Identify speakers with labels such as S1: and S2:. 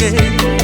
S1: que